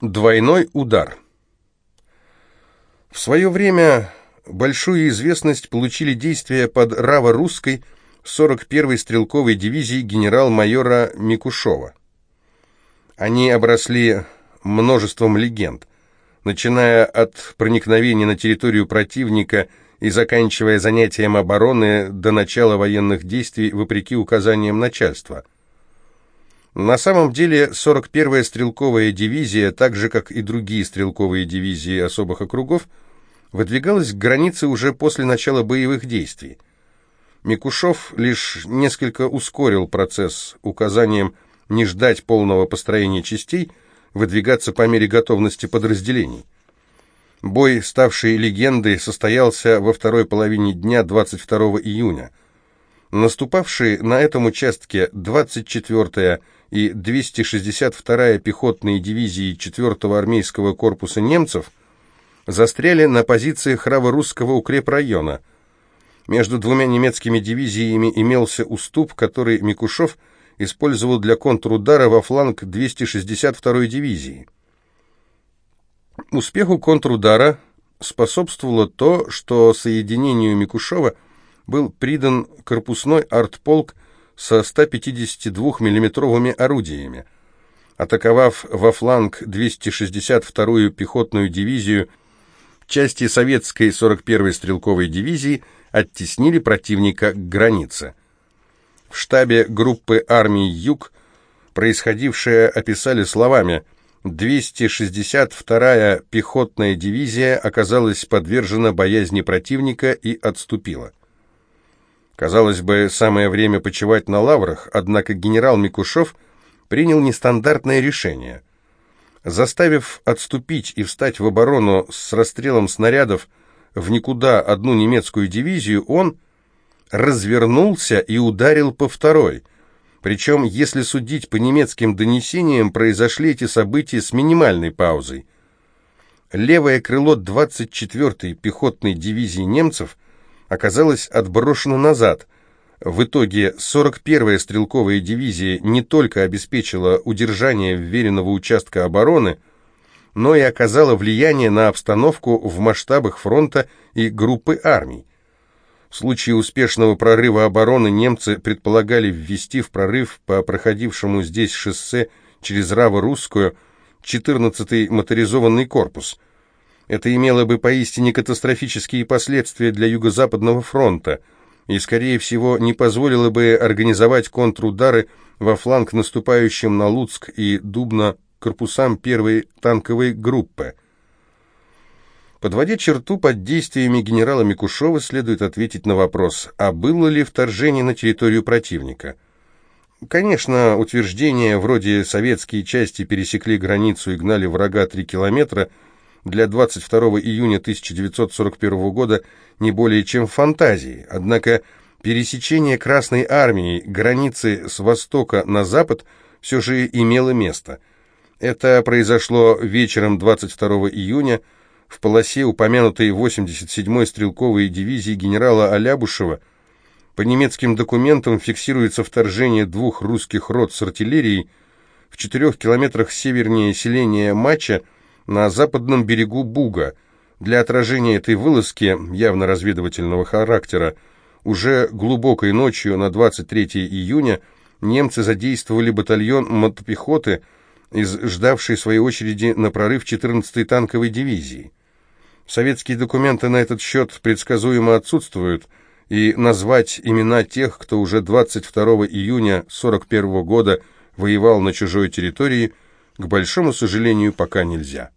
Двойной удар. В свое время большую известность получили действия под Раво-Русской 41-й стрелковой дивизии генерал-майора Микушова. Они обросли множеством легенд, начиная от проникновения на территорию противника и заканчивая занятием обороны до начала военных действий вопреки указаниям начальства – на самом деле 41-я стрелковая дивизия, так же как и другие стрелковые дивизии особых округов, выдвигалась к границе уже после начала боевых действий. Микушов лишь несколько ускорил процесс указанием не ждать полного построения частей, выдвигаться по мере готовности подразделений. Бой, ставший легендой, состоялся во второй половине дня 22 июня. Наступавшие на этом участке 24-я и 262-я пехотные дивизии 4-го армейского корпуса немцев застряли на позициях Раво-Русского укрепрайона. Между двумя немецкими дивизиями имелся уступ, который Микушев использовал для контрудара во фланг 262-й дивизии. Успеху контрудара способствовало то, что соединению Микушева был придан корпусной артполк со 152 миллиметровыми орудиями. Атаковав во фланг 262-ю пехотную дивизию, части советской 41-й стрелковой дивизии оттеснили противника к границе. В штабе группы армий «Юг» происходившее описали словами «262-я пехотная дивизия оказалась подвержена боязни противника и отступила». Казалось бы, самое время почивать на лаврах, однако генерал Микушев принял нестандартное решение. Заставив отступить и встать в оборону с расстрелом снарядов в никуда одну немецкую дивизию, он развернулся и ударил по второй. Причем, если судить по немецким донесениям, произошли эти события с минимальной паузой. Левое крыло 24-й пехотной дивизии немцев – оказалась отброшена назад. В итоге 41-я стрелковая дивизия не только обеспечила удержание вверенного участка обороны, но и оказала влияние на обстановку в масштабах фронта и группы армий. В случае успешного прорыва обороны немцы предполагали ввести в прорыв по проходившему здесь шоссе через Раво-Русскую 14-й моторизованный корпус – это имело бы поистине катастрофические последствия для Юго-Западного фронта и, скорее всего, не позволило бы организовать контрудары во фланг наступающим на Луцк и Дубно корпусам первой танковой группы. Подводя черту под действиями генерала Микушева, следует ответить на вопрос, а было ли вторжение на территорию противника? Конечно, утверждения вроде «советские части пересекли границу и гнали врага три километра» для 22 июня 1941 года не более чем фантазии, однако пересечение Красной Армии границы с востока на запад все же имело место. Это произошло вечером 22 июня в полосе упомянутой 87-й стрелковой дивизии генерала Алябушева. По немецким документам фиксируется вторжение двух русских рот с артиллерией в четырех километрах севернее селения Мача, на западном берегу Буга. Для отражения этой вылазки, явно разведывательного характера, уже глубокой ночью на 23 июня немцы задействовали батальон мотопехоты из ждавшей своей очереди на прорыв 14-й танковой дивизии. Советские документы на этот счет предсказуемо отсутствуют, и назвать имена тех, кто уже 22 июня 41 года воевал на чужой территории, к большому сожалению, пока нельзя.